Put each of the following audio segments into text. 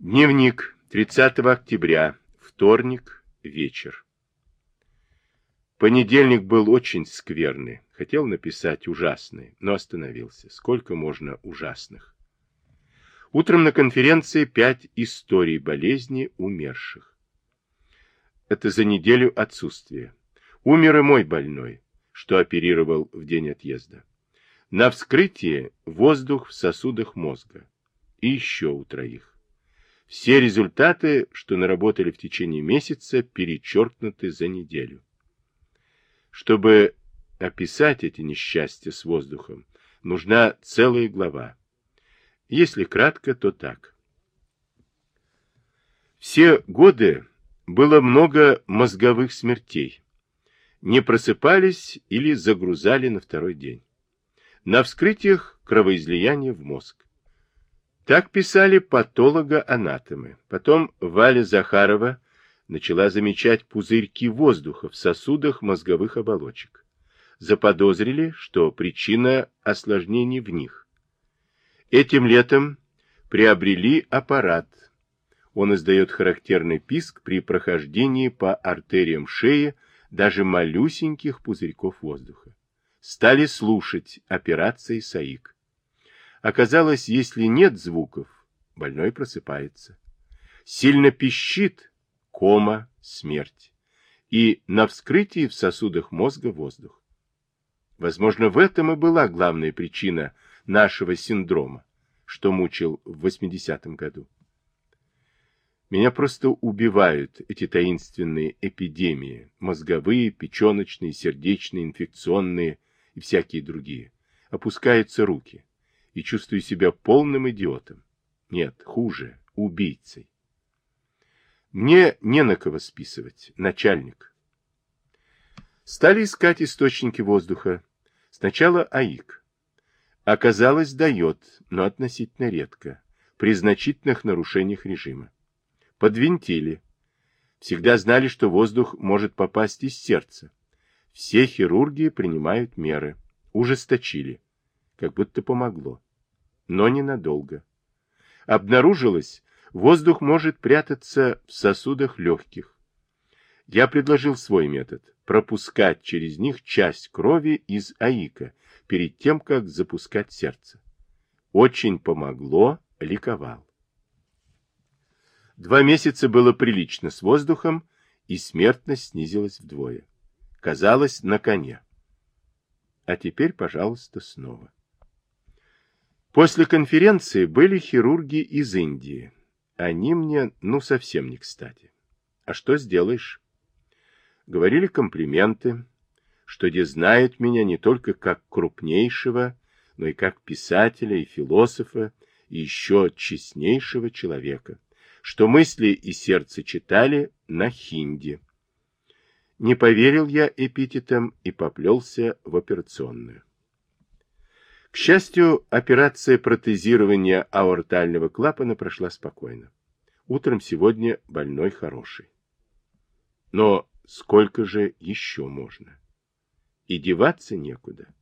Дневник. 30 октября. Вторник. Вечер. Понедельник был очень скверный. Хотел написать ужасный, но остановился. Сколько можно ужасных? Утром на конференции пять историй болезни умерших. Это за неделю отсутствия. Умер и мой больной, что оперировал в день отъезда. На вскрытии воздух в сосудах мозга. И еще у троих. Все результаты, что наработали в течение месяца, перечеркнуты за неделю. Чтобы описать эти несчастья с воздухом, нужна целая глава. Если кратко, то так. Все годы было много мозговых смертей. Не просыпались или загрузали на второй день. На вскрытиях кровоизлияние в мозг. Так писали патолога-анатомы. Потом Валя Захарова начала замечать пузырьки воздуха в сосудах мозговых оболочек. Заподозрили, что причина осложнений в них. Этим летом приобрели аппарат. Он издает характерный писк при прохождении по артериям шеи даже малюсеньких пузырьков воздуха стали слушать операции САИК. Оказалось, если нет звуков, больной просыпается. Сильно пищит, кома, смерть. И на вскрытии в сосудах мозга воздух. Возможно, в этом и была главная причина нашего синдрома, что мучил в 80-м году. Меня просто убивают эти таинственные эпидемии, мозговые, печеночные, сердечные, инфекционные, и всякие другие. Опускаются руки. И чувствую себя полным идиотом. Нет, хуже, убийцей. Мне не на кого списывать, начальник. Стали искать источники воздуха. Сначала АИК. Оказалось, дает, но относительно редко, при значительных нарушениях режима. Подвинтили. Всегда знали, что воздух может попасть из сердца. Все хирурги принимают меры. Ужесточили. Как будто помогло. Но ненадолго. Обнаружилось, воздух может прятаться в сосудах легких. Я предложил свой метод – пропускать через них часть крови из АИКа перед тем, как запускать сердце. Очень помогло, ликовал. Два месяца было прилично с воздухом, и смертность снизилась вдвое казалось, на коне. А теперь, пожалуйста, снова. После конференции были хирурги из Индии. Они мне, ну, совсем не кстати. А что сделаешь? Говорили комплименты, что где знают меня не только как крупнейшего, но и как писателя и философа, и еще честнейшего человека, что мысли и сердце читали на хинди, не поверил я эпитетам и поплелся в операционную. Счастью, операция протезирования аортального клапана прошла спокойно. Утром сегодня больной хороший. Но сколько же еще можно? И деваться некуда.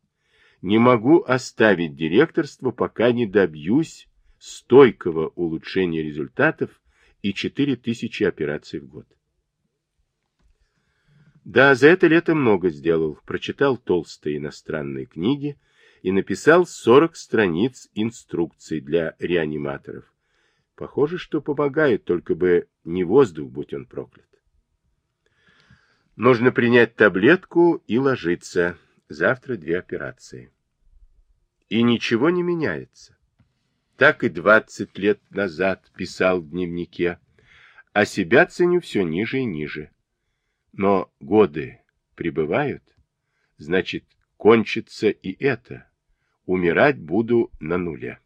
Не могу оставить директорство, пока не добьюсь стойкого улучшения результатов и 4000 операций в год. Да, за это лето много сделал. Прочитал толстые иностранные книги и написал 40 страниц инструкций для реаниматоров. Похоже, что помогает, только бы не воздух, будь он проклят. Нужно принять таблетку и ложиться. Завтра две операции. И ничего не меняется. Так и 20 лет назад писал в дневнике. А себя ценю все ниже и ниже. Но годы прибывают, значит, кончится и это. Умирать буду на нуле.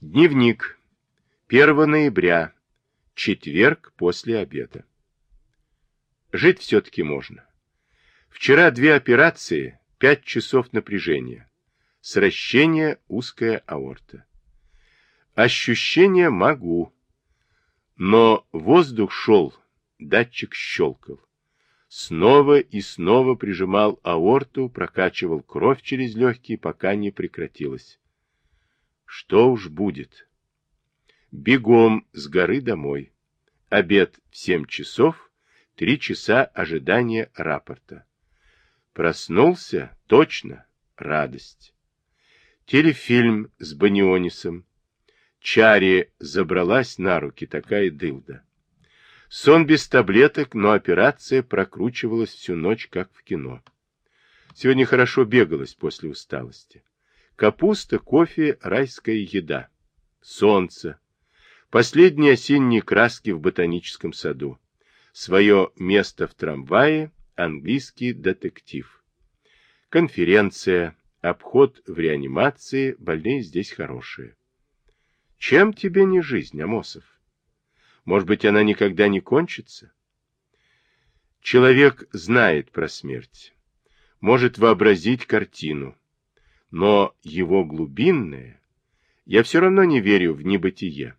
Дневник. 1 ноября. Четверг после обеда. Жить все-таки можно. Вчера две операции, пять часов напряжения. Сращение узкая аорта. Ощущение могу. Но воздух шел Датчик щелкал. Снова и снова прижимал аорту, прокачивал кровь через легкие, пока не прекратилась. Что уж будет? Бегом с горы домой. Обед в семь часов, три часа ожидания рапорта. Проснулся, точно, радость. Телефильм с Банионисом. Чари забралась на руки, такая дылда. Сон без таблеток, но операция прокручивалась всю ночь, как в кино. Сегодня хорошо бегалось после усталости. Капуста, кофе, райская еда. Солнце. Последние осенние краски в ботаническом саду. Свое место в трамвае, английский детектив. Конференция, обход в реанимации, больные здесь хорошие. Чем тебе не жизнь, Амосов? Может быть, она никогда не кончится? Человек знает про смерть, может вообразить картину, но его глубинное, я все равно не верю в небытие.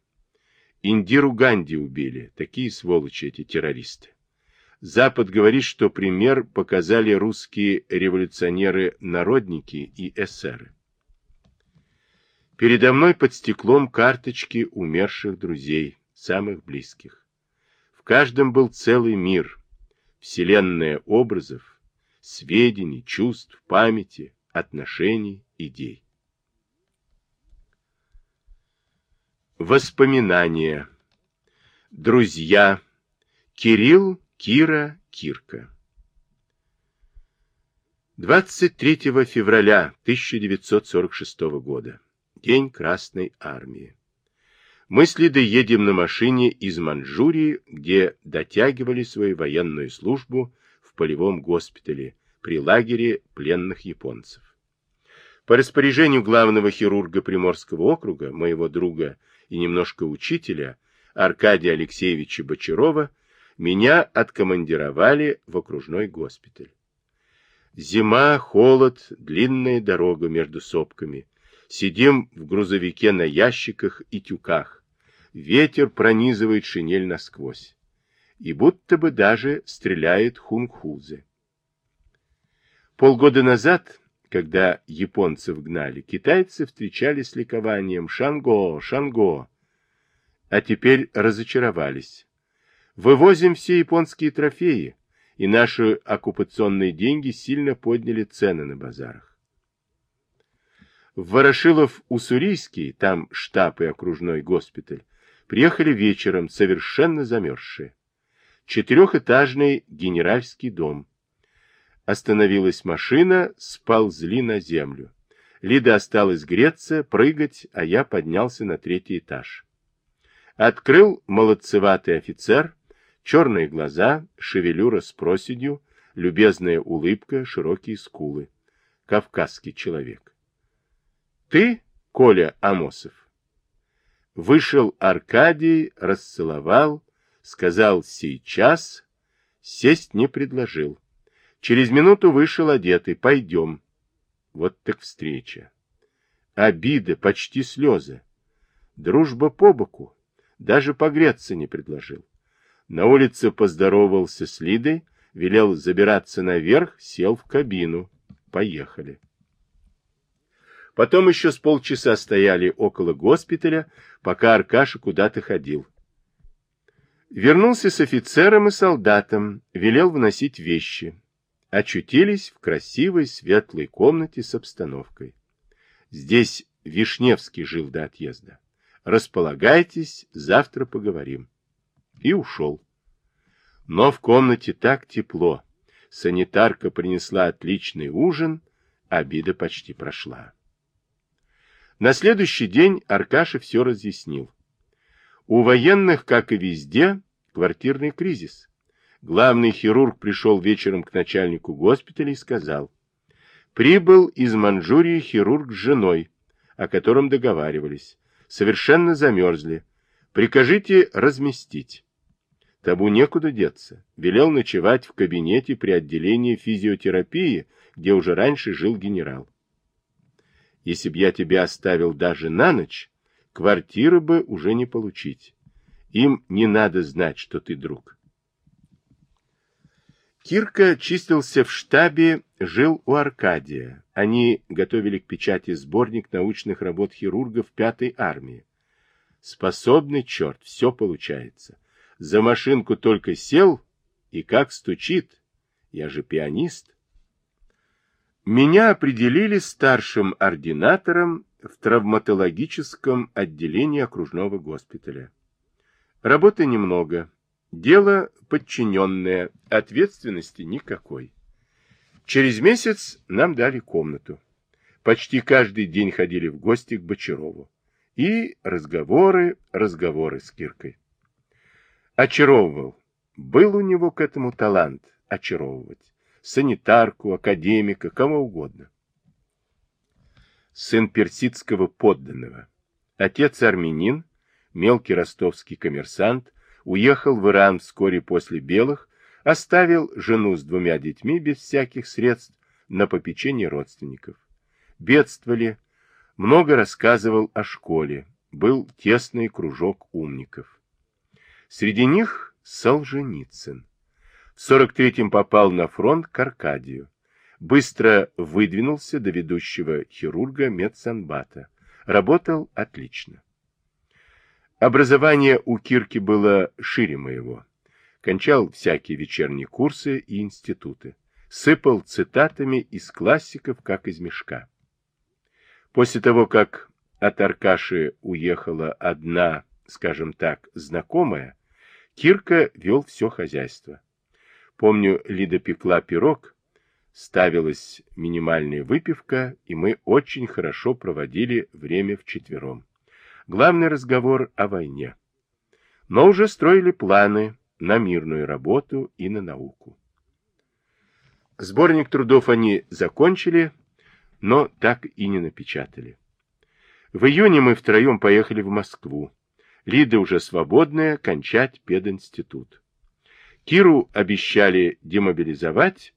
Индиру Ганди убили, такие сволочи эти террористы. Запад говорит, что пример показали русские революционеры-народники и эсеры. Передо мной под стеклом карточки умерших друзей, самых близких. В каждом был целый мир, вселенная образов, сведений, чувств, памяти, отношений, идей. Воспоминания. Друзья. Кирилл, Кира, Кирка. 23 февраля 1946 года. День Красной Армии. Мы с Лидой едем на машине из Манчжурии, где дотягивали свою военную службу в полевом госпитале при лагере пленных японцев. По распоряжению главного хирурга Приморского округа, моего друга и немножко учителя, Аркадия Алексеевича Бочарова, меня откомандировали в окружной госпиталь. Зима, холод, длинная дорога между сопками. Сидим в грузовике на ящиках и тюках. Ветер пронизывает шинель насквозь. И будто бы даже стреляет хунгхузы. Полгода назад когда японцев гнали, китайцы встречали с ликованием «Шанго! Шанго!», а теперь разочаровались. Вывозим все японские трофеи, и наши оккупационные деньги сильно подняли цены на базарах. В Ворошилов-Уссурийский, там штаб и окружной госпиталь, приехали вечером совершенно замерзшие. Четырехэтажный генеральский дом, Остановилась машина, сползли на землю. Лида осталась греться, прыгать, а я поднялся на третий этаж. Открыл молодцеватый офицер, черные глаза, шевелюра с проседью, любезная улыбка, широкие скулы. Кавказский человек. Ты, Коля Амосов? Вышел Аркадий, расцеловал, сказал «сейчас», сесть не предложил. Через минуту вышел одетый. Пойдем. Вот так встреча. Обида, почти слезы. Дружба по боку. Даже погреться не предложил. На улице поздоровался с Лидой, велел забираться наверх, сел в кабину. Поехали. Потом еще с полчаса стояли около госпиталя, пока Аркаша куда-то ходил. Вернулся с офицером и солдатом, велел вносить вещи очутились в красивой светлой комнате с обстановкой. Здесь Вишневский жил до отъезда. Располагайтесь, завтра поговорим. И ушел. Но в комнате так тепло. Санитарка принесла отличный ужин, обида почти прошла. На следующий день Аркаша все разъяснил. У военных, как и везде, квартирный кризис. Главный хирург пришел вечером к начальнику госпиталя и сказал, «Прибыл из Манчжурии хирург с женой, о котором договаривались. Совершенно замерзли. Прикажите разместить». Табу некуда деться. Велел ночевать в кабинете при отделении физиотерапии, где уже раньше жил генерал. Если б я тебя оставил даже на ночь, квартиры бы уже не получить. Им не надо знать, что ты друг. Кирка чистился в штабе, жил у Аркадия. Они готовили к печати сборник научных работ хирургов Пятой армии. Способный черт, все получается. За машинку только сел и как стучит. Я же пианист. Меня определили старшим ординатором в травматологическом отделении окружного госпиталя. Работы немного, дело подчиненное, ответственности никакой. Через месяц нам дали комнату. Почти каждый день ходили в гости к Бочарову. И разговоры, разговоры с Киркой. Очаровывал. Был у него к этому талант очаровывать. Санитарку, академика, кого угодно. Сын персидского подданного. Отец армянин, мелкий ростовский коммерсант, уехал в Иран вскоре после белых, оставил жену с двумя детьми без всяких средств на попечение родственников. Бедствовали, много рассказывал о школе, был тесный кружок умников. Среди них Солженицын. В 43-м попал на фронт к Аркадию. Быстро выдвинулся до ведущего хирурга медсанбата. Работал отлично. Образование у Кирки было шире моего. Кончал всякие вечерние курсы и институты. Сыпал цитатами из классиков, как из мешка. После того, как от Аркаши уехала одна, скажем так, знакомая, Кирка вел все хозяйство. Помню, Лида пекла пирог, ставилась минимальная выпивка, и мы очень хорошо проводили время вчетвером. Главный разговор о войне. Но уже строили планы на мирную работу и на науку. Сборник трудов они закончили, но так и не напечатали. В июне мы втроем поехали в Москву. Лида уже свободная, кончать пединститут. Киру обещали демобилизовать,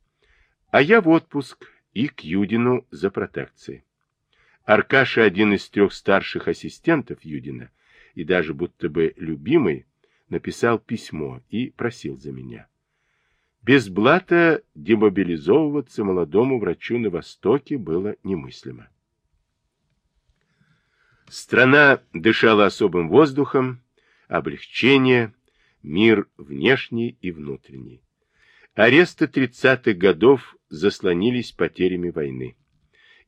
а я в отпуск и к Юдину за протекцией. Аркаша, один из трех старших ассистентов Юдина, и даже будто бы любимый, написал письмо и просил за меня. Без блата демобилизовываться молодому врачу на Востоке было немыслимо. Страна дышала особым воздухом, облегчение, мир внешний и внутренний. Аресты 30-х годов заслонились потерями войны.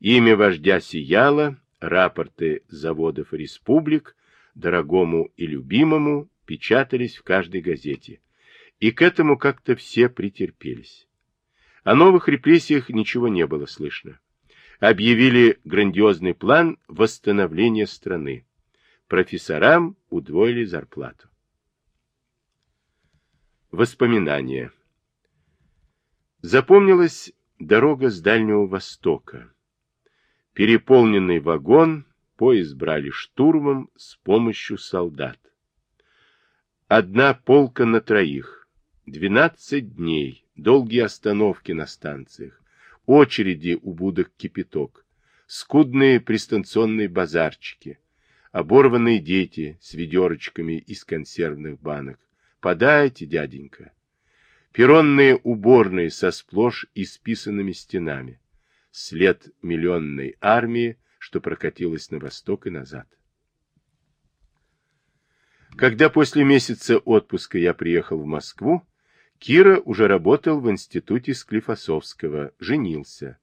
Имя вождя сияло, рапорты заводов республик, дорогому и любимому, печатались в каждой газете. И к этому как-то все претерпелись. О новых репрессиях ничего не было слышно. Объявили грандиозный план восстановления страны. Профессорам удвоили зарплату. Воспоминания. Запомнилась дорога с Дальнего Востока. Переполненный вагон, поезд брали штурмом с помощью солдат. Одна полка на троих, двенадцать дней, долгие остановки на станциях, очереди у будок кипяток, скудные пристанционные базарчики, оборванные дети с ведерочками из консервных банок. Подайте, дяденька. Перронные уборные со сплошь исписанными стенами след миллионной армии, что прокатилась на восток и назад. Когда после месяца отпуска я приехал в Москву, Кира уже работал в институте Склифосовского, женился.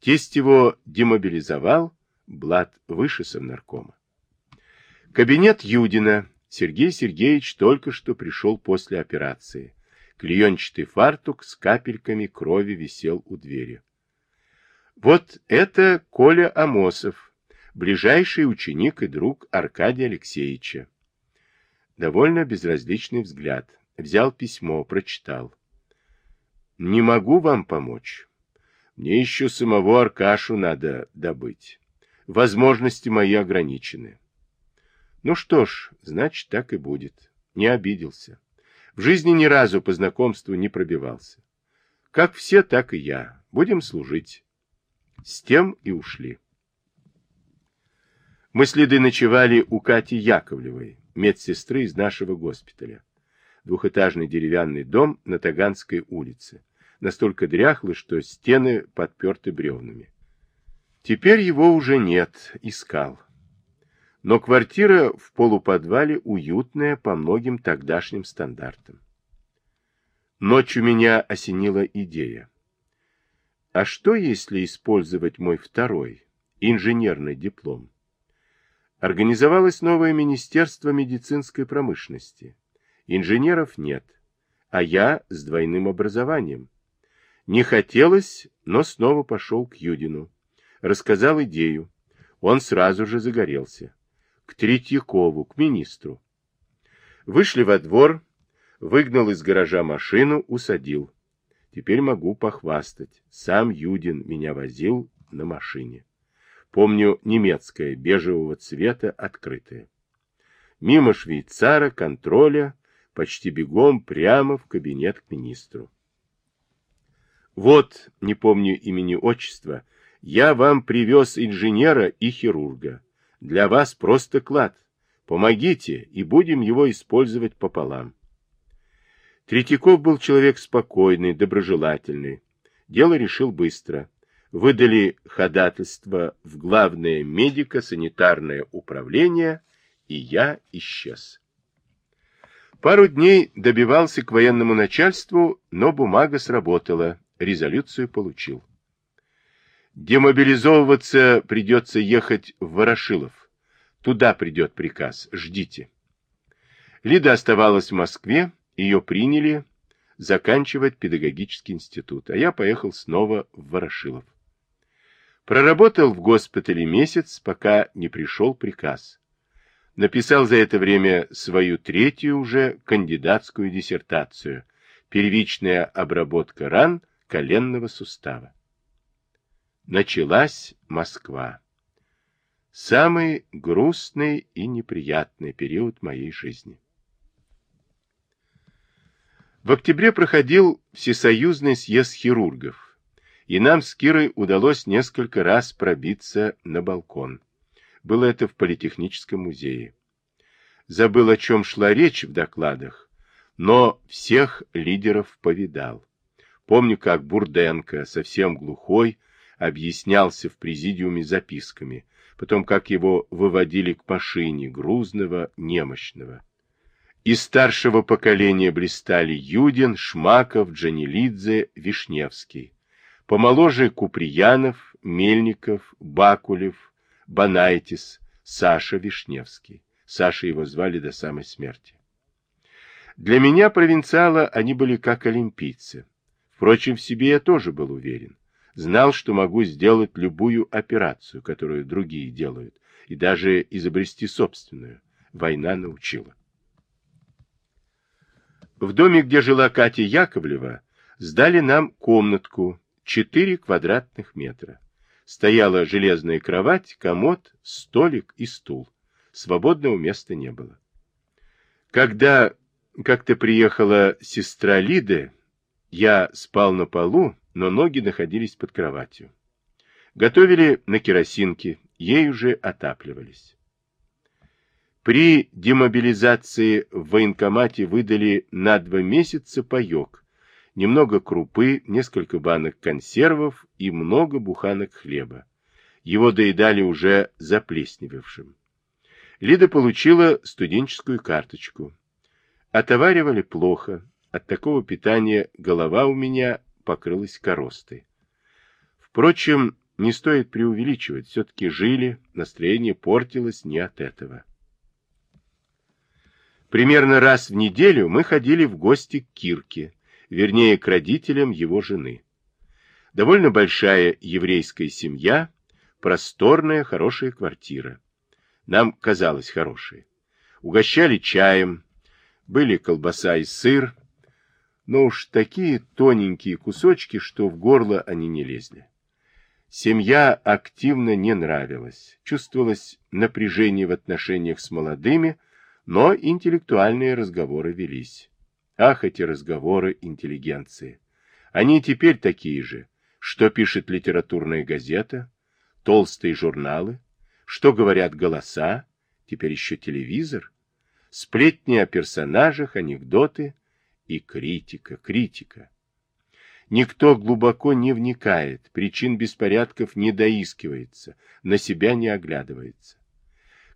Тесть его демобилизовал, Блад выше совнаркома. Кабинет Юдина. Сергей Сергеевич только что пришел после операции. Клеенчатый фартук с капельками крови висел у двери. Вот это Коля Амосов, ближайший ученик и друг Аркадия Алексеевича. Довольно безразличный взгляд. Взял письмо, прочитал. Не могу вам помочь. Мне еще самого Аркашу надо добыть. Возможности мои ограничены. Ну что ж, значит, так и будет. Не обиделся. В жизни ни разу по знакомству не пробивался. Как все, так и я. Будем служить. С тем и ушли. Мы следы ночевали у Кати Яковлевой, медсестры из нашего госпиталя. Двухэтажный деревянный дом на Таганской улице. Настолько дряхлый, что стены подперты бревнами. Теперь его уже нет, искал. Но квартира в полуподвале уютная по многим тогдашним стандартам. Ночью меня осенила идея. А что, если использовать мой второй, инженерный диплом? Организовалось новое Министерство медицинской промышленности. Инженеров нет, а я с двойным образованием. Не хотелось, но снова пошел к Юдину. Рассказал идею. Он сразу же загорелся. К Третьякову, к министру. Вышли во двор, Выгнал из гаража машину, усадил. Теперь могу похвастать. Сам Юдин меня возил на машине. Помню, немецкая, бежевого цвета, открытая. Мимо швейцара, контроля, почти бегом прямо в кабинет к министру. Вот, не помню имени отчества, я вам привез инженера и хирурга. Для вас просто клад. Помогите, и будем его использовать пополам. Третьяков был человек спокойный, доброжелательный. Дело решил быстро. Выдали ходатайство в главное медико-санитарное управление, и я исчез. Пару дней добивался к военному начальству, но бумага сработала, резолюцию получил. Демобилизовываться придется ехать в Ворошилов. Туда придет приказ, ждите. Лида оставалась в Москве, ее приняли заканчивать педагогический институт, а я поехал снова в Ворошилов. Проработал в госпитале месяц, пока не пришел приказ. Написал за это время свою третью уже кандидатскую диссертацию «Первичная обработка ран коленного сустава». Началась Москва. Самый грустный и неприятный период моей жизни. В октябре проходил Всесоюзный съезд хирургов, и нам с Кирой удалось несколько раз пробиться на балкон. Было это в Политехническом музее. Забыл, о чем шла речь в докладах, но всех лидеров повидал. Помню, как Бурденко, совсем глухой, объяснялся в президиуме записками, потом как его выводили к машине, грузного, немощного. Из старшего поколения блистали Юдин, Шмаков, Джанилидзе, Вишневский. Помоложе Куприянов, Мельников, Бакулев, Банайтис, Саша Вишневский. Саша его звали до самой смерти. Для меня, провинциала, они были как олимпийцы. Впрочем, в себе я тоже был уверен. Знал, что могу сделать любую операцию, которую другие делают, и даже изобрести собственную. Война научила. В доме, где жила Катя Яковлева, сдали нам комнатку 4 квадратных метра. Стояла железная кровать, комод, столик и стул. Свободного места не было. Когда как-то приехала сестра Лиды, я спал на полу, но ноги находились под кроватью. Готовили на керосинке, ей уже отапливались. При демобилизации в военкомате выдали на два месяца паек, немного крупы, несколько банок консервов и много буханок хлеба. Его доедали уже заплесневевшим. Лида получила студенческую карточку. Отоваривали плохо. От такого питания голова у меня покрылась коростой. Впрочем, не стоит преувеличивать. Все-таки жили, настроение портилось не от этого. Примерно раз в неделю мы ходили в гости к Кирке, вернее, к родителям его жены. Довольно большая еврейская семья, просторная, хорошая квартира. Нам казалось хорошей. Угощали чаем, были колбаса и сыр, но уж такие тоненькие кусочки, что в горло они не лезли. Семья активно не нравилась, чувствовалось напряжение в отношениях с молодыми, но интеллектуальные разговоры велись. Ах, эти разговоры интеллигенции! Они теперь такие же. Что пишет литературная газета, толстые журналы, что говорят голоса, теперь еще телевизор, сплетни о персонажах, анекдоты и критика, критика. Никто глубоко не вникает, причин беспорядков не доискивается, на себя не оглядывается.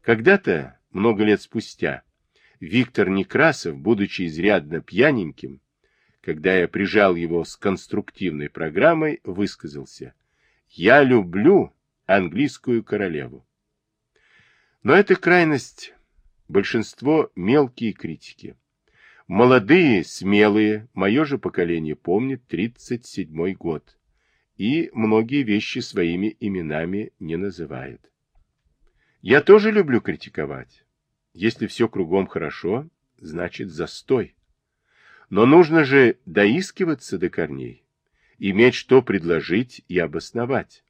Когда-то, много лет спустя, Виктор Некрасов, будучи изрядно пьяненьким, когда я прижал его с конструктивной программой, высказался «Я люблю английскую королеву». Но эта крайность большинство мелкие критики. Молодые, смелые, мое же поколение помнит 37-й год и многие вещи своими именами не называет. Я тоже люблю критиковать. Если все кругом хорошо, значит застой. Но нужно же доискиваться до корней, иметь что предложить и обосновать.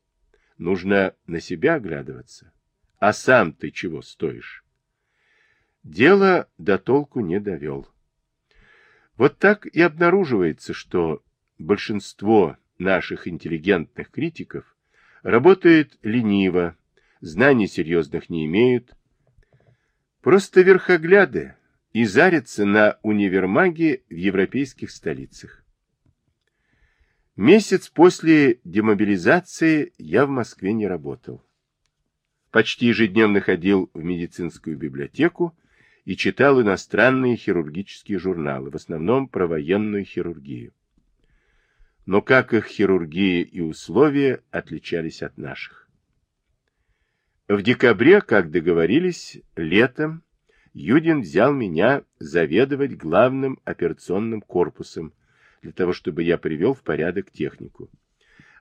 Нужно на себя оглядываться. А сам ты чего стоишь? Дело до толку не довел. Вот так и обнаруживается, что большинство наших интеллигентных критиков работает лениво, знаний серьезных не имеют, просто верхогляды, и зарится на универмаге в европейских столицах. Месяц после демобилизации я в Москве не работал. Почти ежедневно ходил в медицинскую библиотеку и читал иностранные хирургические журналы, в основном про военную хирургию. Но как их хирургия и условия отличались от наших? В декабре, как договорились, летом Юдин взял меня заведовать главным операционным корпусом, для того, чтобы я привел в порядок технику.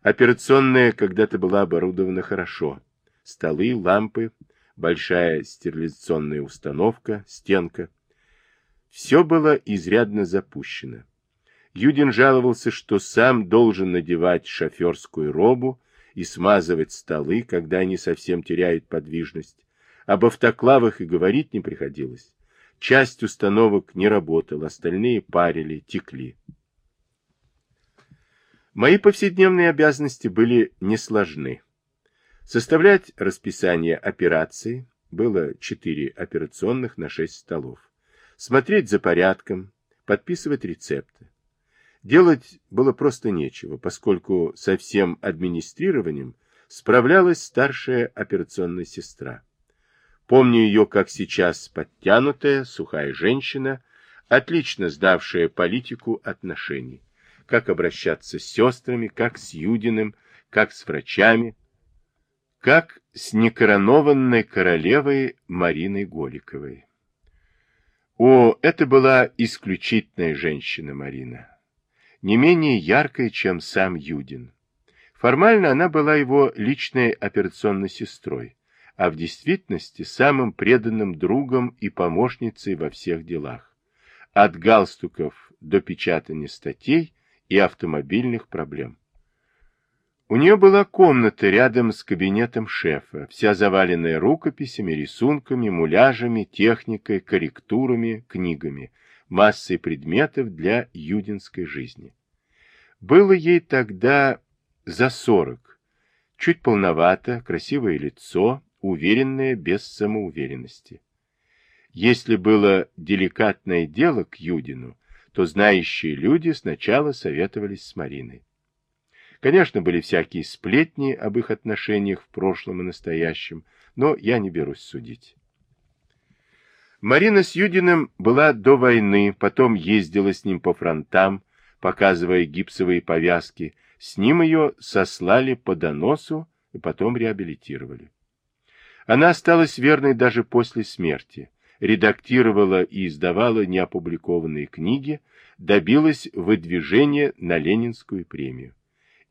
Операционная когда-то была оборудована хорошо. Столы, лампы, большая стерилизационная установка, стенка. Все было изрядно запущено. Юдин жаловался, что сам должен надевать шоферскую робу и смазывать столы, когда они совсем теряют подвижность, об автоклавах и говорить не приходилось. Часть установок не работала, остальные парили, текли. Мои повседневные обязанности были несложны. Составлять расписание операции, было 4 операционных на 6 столов. Смотреть за порядком, подписывать рецепты. Делать было просто нечего, поскольку со всем администрированием справлялась старшая операционная сестра. Помню ее, как сейчас, подтянутая, сухая женщина, отлично сдавшая политику отношений. Как обращаться с сестрами, как с Юдиным, как с врачами, как с некоронованной королевой Мариной Голиковой. О, это была исключительная женщина Марина, не менее яркая, чем сам Юдин. Формально она была его личной операционной сестрой, а в действительности самым преданным другом и помощницей во всех делах. От галстуков до печатания статей и автомобильных проблем. У нее была комната рядом с кабинетом шефа, вся заваленная рукописями, рисунками, муляжами, техникой, корректурами, книгами, массой предметов для юдинской жизни. Было ей тогда за сорок, чуть полновато, красивое лицо, уверенная без самоуверенности. Если было деликатное дело к Юдину, то знающие люди сначала советовались с Мариной. Конечно, были всякие сплетни об их отношениях в прошлом и настоящем, но я не берусь судить. Марина с Юдиным была до войны, потом ездила с ним по фронтам, показывая гипсовые повязки. С ним ее сослали по доносу и потом реабилитировали. Она осталась верной даже после смерти, редактировала и издавала неопубликованные книги, добилась выдвижения на Ленинскую премию.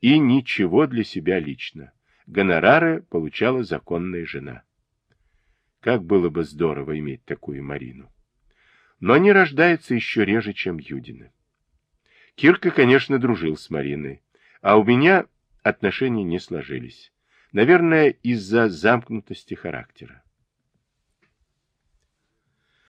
И ничего для себя лично. Гонорары получала законная жена. Как было бы здорово иметь такую Марину. Но они рождаются еще реже, чем Юдины. Кирка, конечно, дружил с Мариной, а у меня отношения не сложились. Наверное, из-за замкнутости характера.